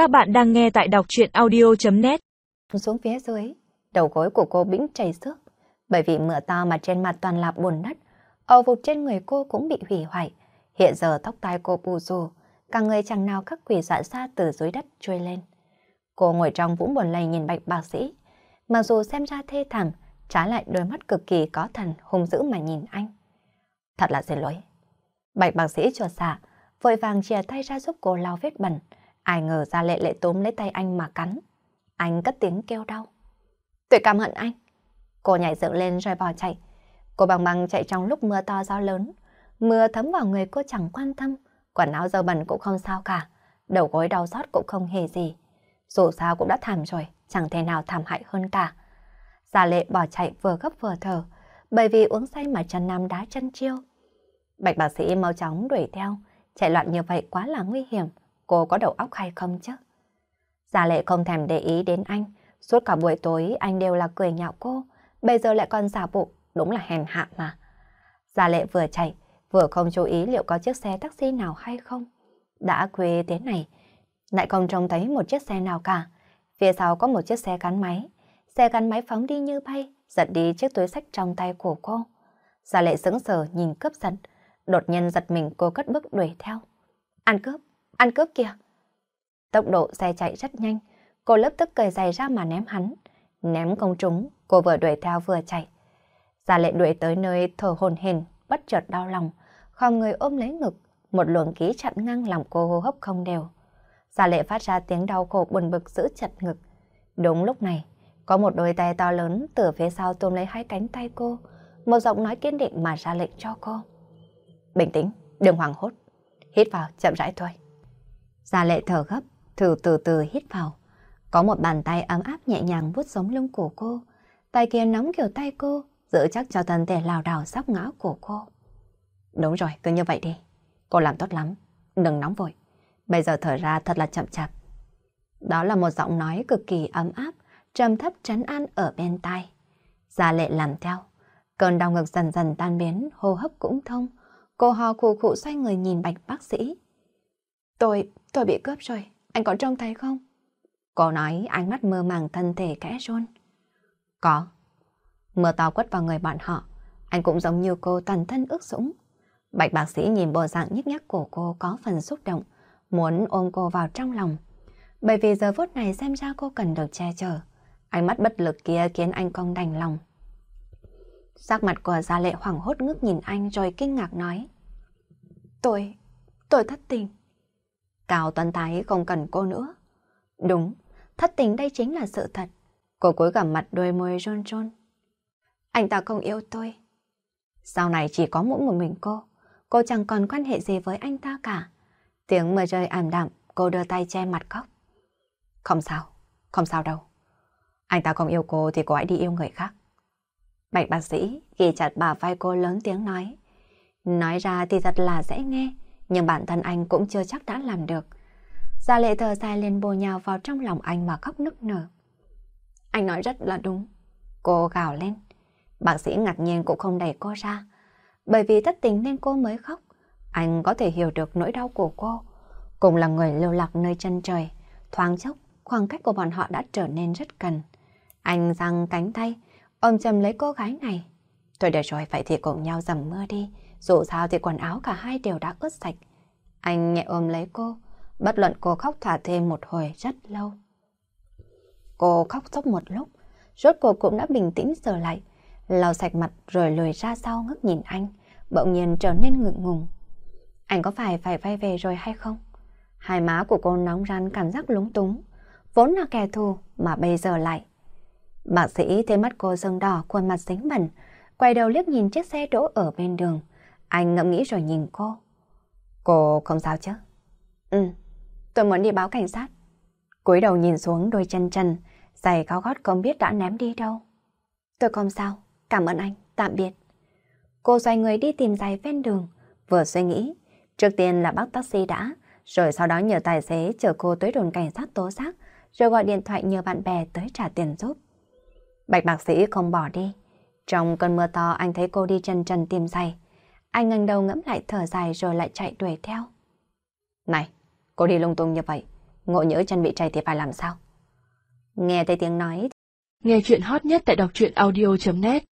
Các bạn đang nghe tại đọc truyện audio.net Xuống phía dưới, đầu gối của cô bĩnh chảy xước. Bởi vì mưa to mà trên mặt toàn là bùn đất, ầu vụt trên người cô cũng bị hủy hoại. Hiện giờ tóc tai cô bù rù, cả người chẳng nào các quỷ dọa xa từ dưới đất trôi lên. Cô ngồi trong vũng buồn lầy nhìn bạch bác sĩ. Mặc dù xem ra thê thảm, trái lại đôi mắt cực kỳ có thần hung dữ mà nhìn anh. Thật là xin lỗi. Bạch bác sĩ chuột xạ, dạ, vội vàng chia tay ra giúp cô lau vết bẩn. Ai ngờ ra lệ lệ tốm lấy tay anh mà cắn. Anh cất tiếng kêu đau. Tôi cảm hận anh. Cô nhảy dựng lên rồi bỏ chạy. Cô bằng bằng chạy trong lúc mưa to gió lớn. Mưa thấm vào người cô chẳng quan tâm. Quần áo dơ bẩn cũng không sao cả. Đầu gối đau xót cũng không hề gì. Dù sao cũng đã thảm rồi, chẳng thể nào thảm hại hơn cả. Gia lệ bỏ chạy vừa gấp vừa thở, bởi vì uống say mà chân nam đá chân chiêu. Bạch bác sĩ mau chóng đuổi theo, chạy loạn như vậy quá là nguy hiểm, cô có đầu óc hay không chứ? Gia lệ không thèm để ý đến anh, suốt cả buổi tối anh đều là cười nhạo cô, bây giờ lại còn giả bộ, đúng là hèn hạ mà. Gia lệ vừa chạy, vừa không chú ý liệu có chiếc xe taxi nào hay không. Đã khuya thế này, lại không trông thấy một chiếc xe nào cả. Phía sau có một chiếc xe gắn máy, xe gắn máy phóng đi như bay, giật đi chiếc túi sách trong tay của cô. Gia lệ sững sờ nhìn cướp giật, đột nhiên giật mình cô cất bước đuổi theo. Ăn cướp, ăn cướp kìa. Tốc độ xe chạy rất nhanh, cô lập tức cởi giày ra mà ném hắn. Ném công trúng, cô vừa đuổi theo vừa chạy. Gia lệ đuổi tới nơi thở hồn hển, bất chợt đau lòng, khoang người ôm lấy ngực, một luồng khí chặn ngang lòng cô hô hấp không đều. Gia lệ phát ra tiếng đau khổ buồn bực giữ chặt ngực. Đúng lúc này, có một đôi tay to lớn từ phía sau tôm lấy hai cánh tay cô, một giọng nói kiên định mà ra lệnh cho cô. Bình tĩnh, đừng hoảng hốt. Hít vào, chậm rãi thôi. Gia lệ thở gấp, thử từ từ hít vào. Có một bàn tay ấm áp nhẹ nhàng vuốt sống lưng của cô. Tay kia nóng kiểu tay cô, giữ chắc cho thân thể lào đảo sắp ngã của cô. Đúng rồi, cứ như vậy đi. Cô làm tốt lắm, đừng nóng vội. Bây giờ thở ra thật là chậm chạp. Đó là một giọng nói cực kỳ ấm áp, trầm thấp trấn an ở bên tai. Gia lệ làm theo. Cơn đau ngực dần dần tan biến, hô hấp cũng thông. Cô hò khụ khụ xoay người nhìn bạch bác sĩ. Tôi, tôi bị cướp rồi, anh có trông thấy không? Cô nói ánh mắt mơ màng thân thể kẽ rôn. Có. Mưa to quất vào người bọn họ, anh cũng giống như cô toàn thân ước sũng. Bạch bác sĩ nhìn bộ dạng nhức nhắc của cô có phần xúc động, muốn ôm cô vào trong lòng. Bởi vì giờ phút này xem ra cô cần được che chở. Ánh mắt bất lực kia khiến anh không đành lòng. Sắc mặt của Gia Lệ hoảng hốt ngước nhìn anh rồi kinh ngạc nói. Tôi, tôi thất tình. Cao Tuấn thái không cần cô nữa. Đúng, thất tình đây chính là sự thật. Cô cúi gằm mặt đôi môi rôn rôn. Anh ta không yêu tôi. Sau này chỉ có mỗi một mình cô. Cô chẳng còn quan hệ gì với anh ta cả. Tiếng mưa rơi ảm đạm, cô đưa tay che mặt khóc. Không sao, không sao đâu. Anh ta không yêu cô thì cô hãy đi yêu người khác. Bạch bác sĩ ghi chặt bà vai cô lớn tiếng nói. Nói ra thì thật là dễ nghe, nhưng bản thân anh cũng chưa chắc đã làm được. Gia lệ thở dài lên bồ nhào vào trong lòng anh mà khóc nức nở. Anh nói rất là đúng. Cô gào lên. Bác sĩ ngạc nhiên cũng không đẩy cô ra. Bởi vì thất tình nên cô mới khóc. Anh có thể hiểu được nỗi đau của cô. Cùng là người lưu lạc nơi chân trời. Thoáng chốc, khoảng cách của bọn họ đã trở nên rất gần. Anh giang cánh tay, ôm chầm lấy cô gái này. Thôi được rồi, vậy thì cùng nhau dầm mưa đi. Dù sao thì quần áo cả hai đều đã ướt sạch. Anh nhẹ ôm lấy cô, bất luận cô khóc thả thêm một hồi rất lâu. Cô khóc sốc một lúc, rốt cuộc cũng đã bình tĩnh trở lại, lau sạch mặt rồi lùi ra sau ngước nhìn anh, bỗng nhiên trở nên ngượng ngùng. Anh có phải phải vay về rồi hay không? Hai má của cô nóng ran cảm giác lúng túng, vốn là kẻ thù mà bây giờ lại. Bác sĩ thấy mắt cô sưng đỏ, khuôn mặt dính bẩn, quay đầu liếc nhìn chiếc xe đỗ ở bên đường. Anh ngẫm nghĩ rồi nhìn cô. Cô không sao chứ? Ừ, tôi muốn đi báo cảnh sát. cúi đầu nhìn xuống đôi chân trần, giày cao gót không biết đã ném đi đâu. Tôi không sao, cảm ơn anh, tạm biệt. Cô xoay người đi tìm giày ven đường, vừa suy nghĩ. Trước tiên là bắt taxi đã, rồi sau đó nhờ tài xế chở cô tới đồn cảnh sát tố giác, rồi gọi điện thoại nhờ bạn bè tới trả tiền giúp. Bạch bác sĩ không bỏ đi. Trong cơn mưa to anh thấy cô đi chân trần tìm giày. Anh ngẩng đầu ngẫm lại thở dài rồi lại chạy đuổi theo. Này, cô đi lung tung như vậy, ngộ nhỡ chân bị chảy thì phải làm sao? Nghe thấy tiếng nói. Nghe chuyện hot nhất tại đọc truyện audio.net